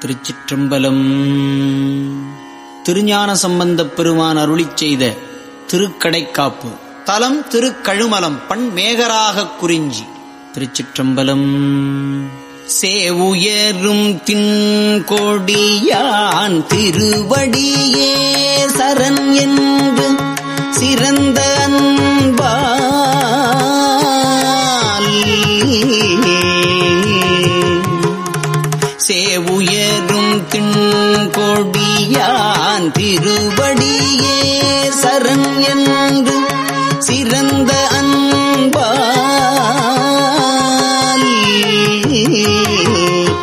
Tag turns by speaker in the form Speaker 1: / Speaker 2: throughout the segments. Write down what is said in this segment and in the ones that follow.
Speaker 1: திருச்சிற்றம்பலம். திருஞான சம்பந்தப் பெருமான் அருளி செய்த திருக்கடைக்காப்பு. தலம் திருக்கழுமலம் பண் மேகராகக் குறிஞ்சி. திருச்சிற்றம்பலம். சேவுயரும் தின்கொடியான் திருவடியே சரண் என்று சிறந்த அன்பால் சேவுயரும் திருவடியே சரண் என்று சிறந்த அன்பால்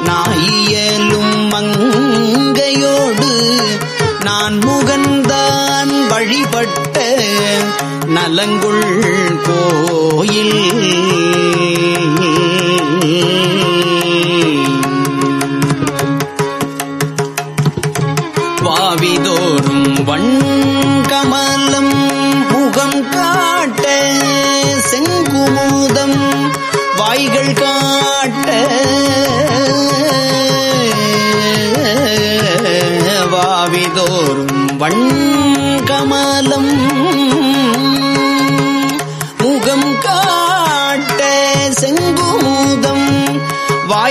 Speaker 1: நாயியலும் மங்கையோடு நான் முகந்தான் வழிபட்ட நலங்குள் கோயில்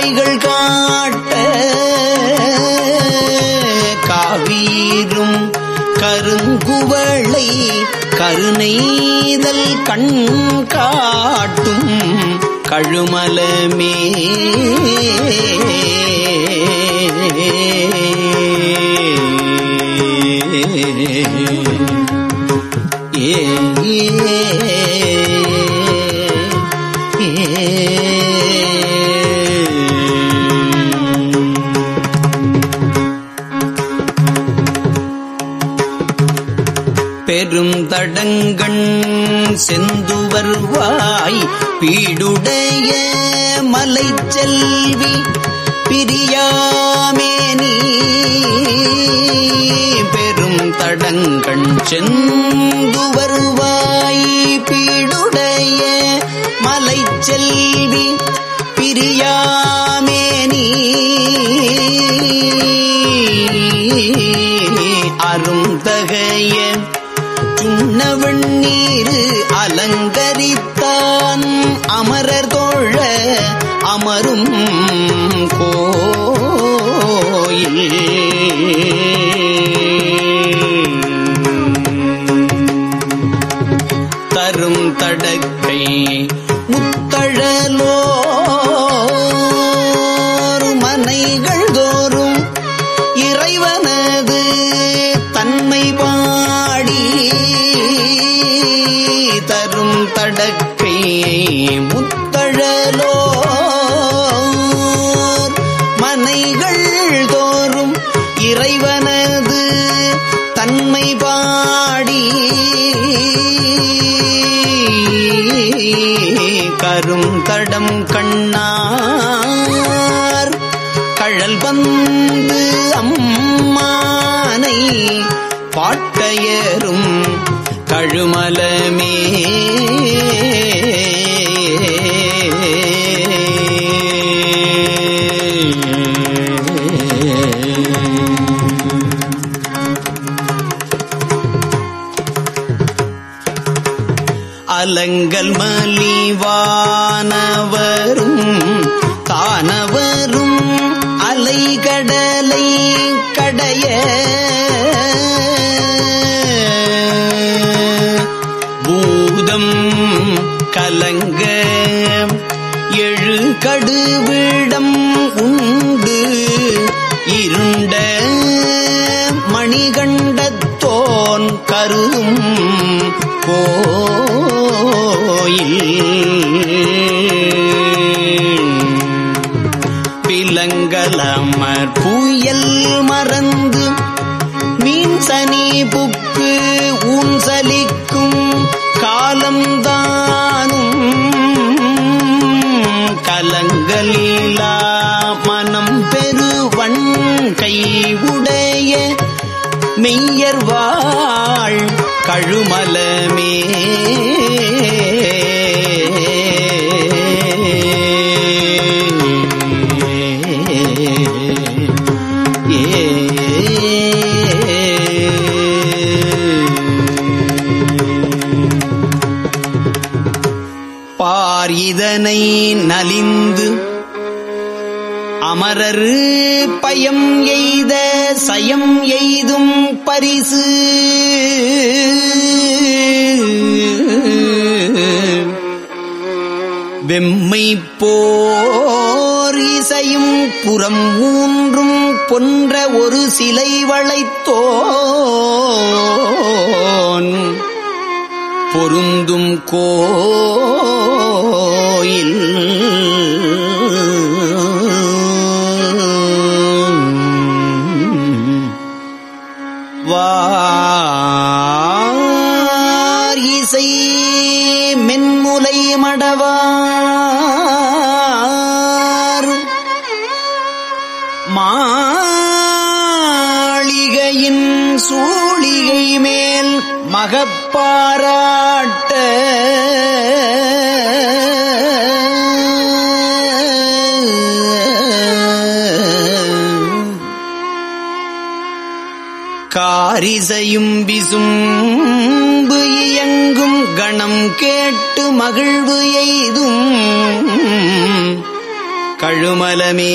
Speaker 1: வாய்கள் காட்ட காவீரும் கருங்குவளை கருணைதல் கண் காட்டும் கழுமலமே. ஏ. பெரும் தடங்கண் செந்துவர்வாய் பீடுடைய மலை செல்வி பிரியாமேனி பெரும் தடங்கண் செந்துவர்வாய் பீடுடைய மலை செல்வி பிரியா தரும் தடக்கை முத்தழலோ மனைகள் தோறும் இறைவனது தன்மை பாடி தரும் தடக்கை முத்தழலோ மனைகள் தோறும் இறைவனது தன்மை பாடி கரும் தடம் கண்ணார். கழல் வந்து அம்மானை பாட்டையரும் கழுமலமே காலங்கள் மலிவானவரும் தானவரும் அலைகடலை கடைய. பூதம் கலங்க எழு கடுவிடம் लीला இதனை நலிந்து அமரரு பயம் எய்த சயம் எய்தும் பரிசு. வெம்மை போர் இசையும் புறம் மூன்றும் பொன்ற ஒரு சிலை வளைத்தோ பொருந்தும் கோயில். வார் இசை மென்முலை மடவா மலையின் சூழிகை மேல் மகப்பாராட்ட. காரிசையும் விசும்பு இயங்கும் கணம் கேட்டு மகிழ்வு எய்தும். கழுமலமே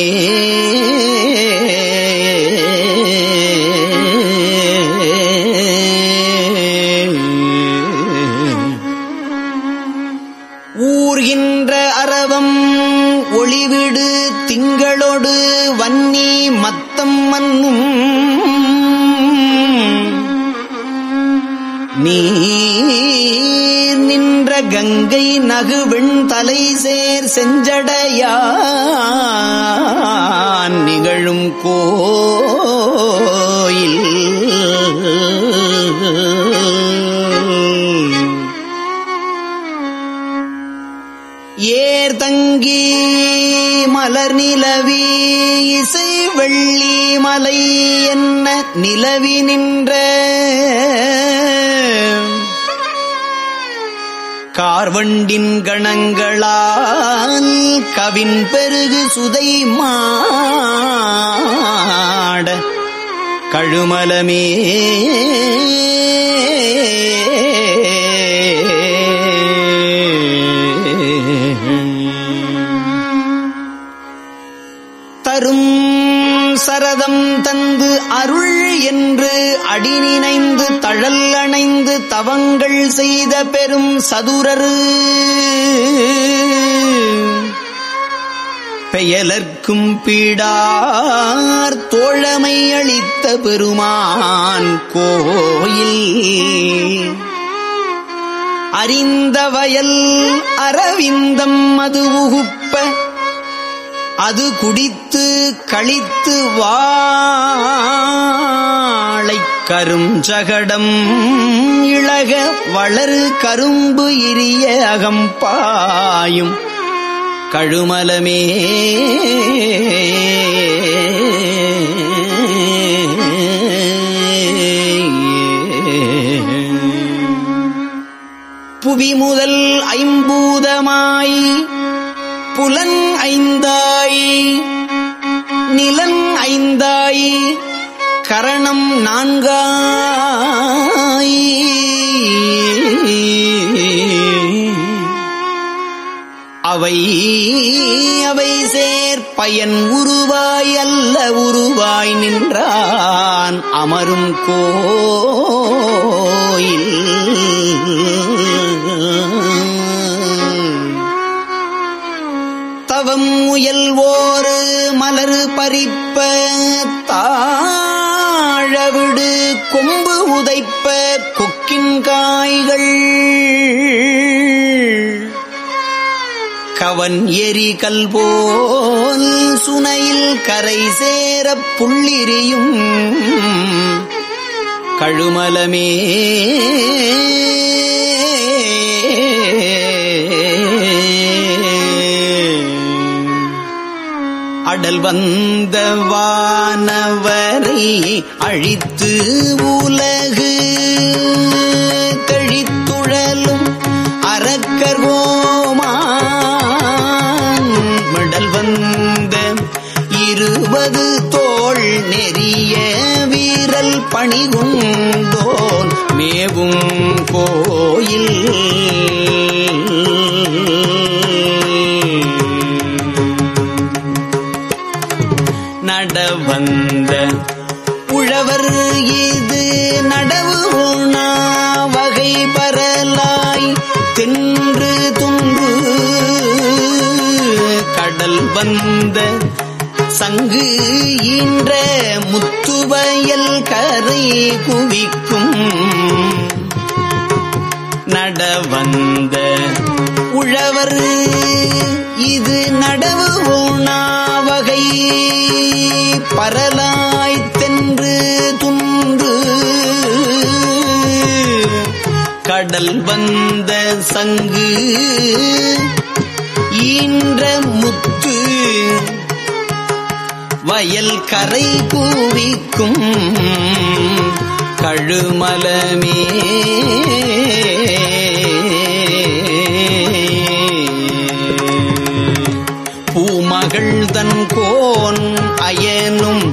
Speaker 1: கார்வண்டின் கணங்களால் கவின் பெருகு சுதை மாட கழுமலமே. தரும் சரதம் தந்து அருள் அடி நினைந்து தழல் அணைந்து தவங்கள் செய்த பெரும் சதுரரு. பெயலர்க்கும் பீடார் தோழமை அளித்த பெருமான் கோயில். அறிந்த வயல் அரவிந்தம் மது உகுப்ப அது குடித்து கழித்து வா கருஞ்சகடம் இளக வளரு கரும்பு இரிய அகம்பாயும் கழுமலமே. புவி முதல் ஐம்பூதமாய் புலன் ஐந்தாய் நிலன் ஐந்தாய் கரணம் நான்காய். அவை அவை சேர்ப்பயன் உருவாய் அல்ல உருவாய் நின்றான் அமரும் கோயில். தவம் முயல்வோரு மலர் பறிப்ப தாழவிடு கொம்பு உதைப்ப கொக்கின் காய்கள். கவன் எரி கல்போல் சுனையில் கரை சேர புள்ளிரியும். கழுமலமே அடல் வந்த வானவரை அழித்து உலகு. கழித்துழலும் அறக்கர்வோமான் மடல் வந்த இருபது தோல் நெறிய வீரல் பணிகுண்டோன் மேவும் போ நடவந்த உழவர் இது நடவு உணா வகை பரலாய் தின்று துன்று கடல் வந்த சங்கு ஈன்ற முத்துவயல் கரை குவிக்கும். நடவந்த உழவர் இது நடவு கடல் வந்த சங்கு ஈன்ற முத்து வயல் கரை பூவிக்கும் கழுமலமே. பூமகள் தன் கோன் அயனும்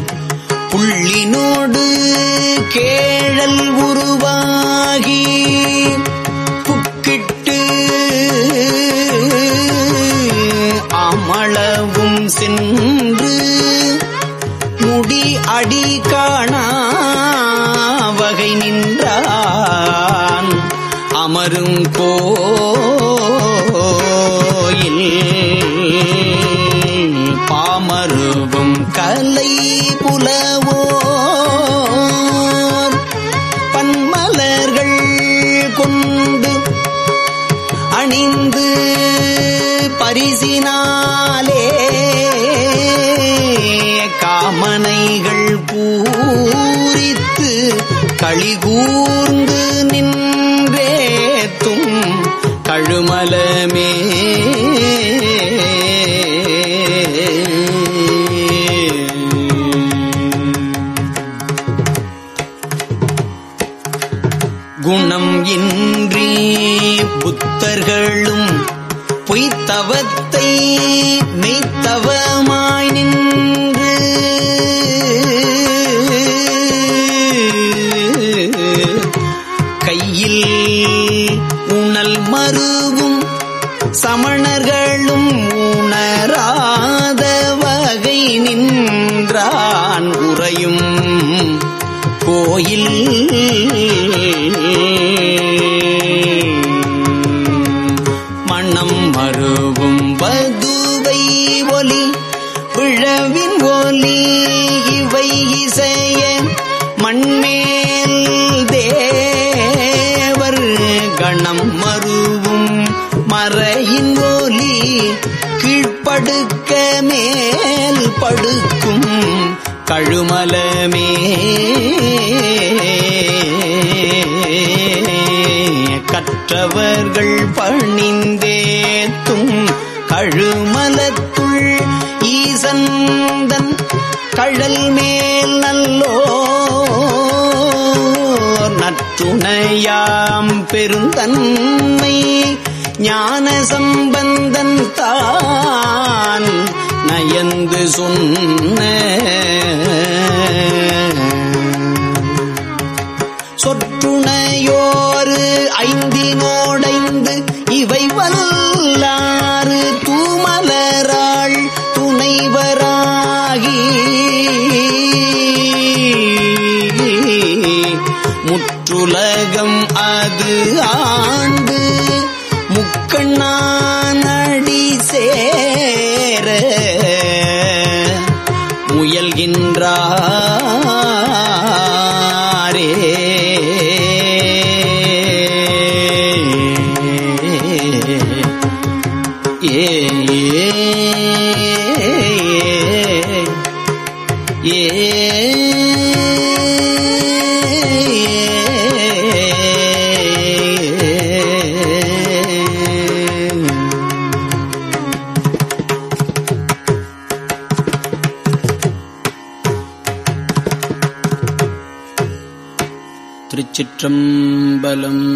Speaker 1: புள்ளினோடு கேழல் உரு சென்று முடி அடி காணா களிகூர்ந்து நின்றேத்தும் கழுமலமே சமணர்களும் உணராத வகை நின்றான் உறையும் கோயில். மணம் மருவும் பதுவை ஒலி விழவின் ஒலி இவை இசைய மண்மேல் தேவர் கணம் மறு மலமே. கற்றவர்கள் பணிந்தேத்தும் கழுமலத்துள் ஈசந்தன் கழல் மேல் நல்லோ நற்றுணையாம் பெருந்தன்மை ஞான சம்பந்தன் தான். நயந்து சொன்ன. சொற்றுணையோரு ஐந்தினோடைந்து இவை வல்லாறு தூமலராள் துணைவராகி. முற்றுலகம் அது ஆண்டு திருச்சிற்றம்பலம்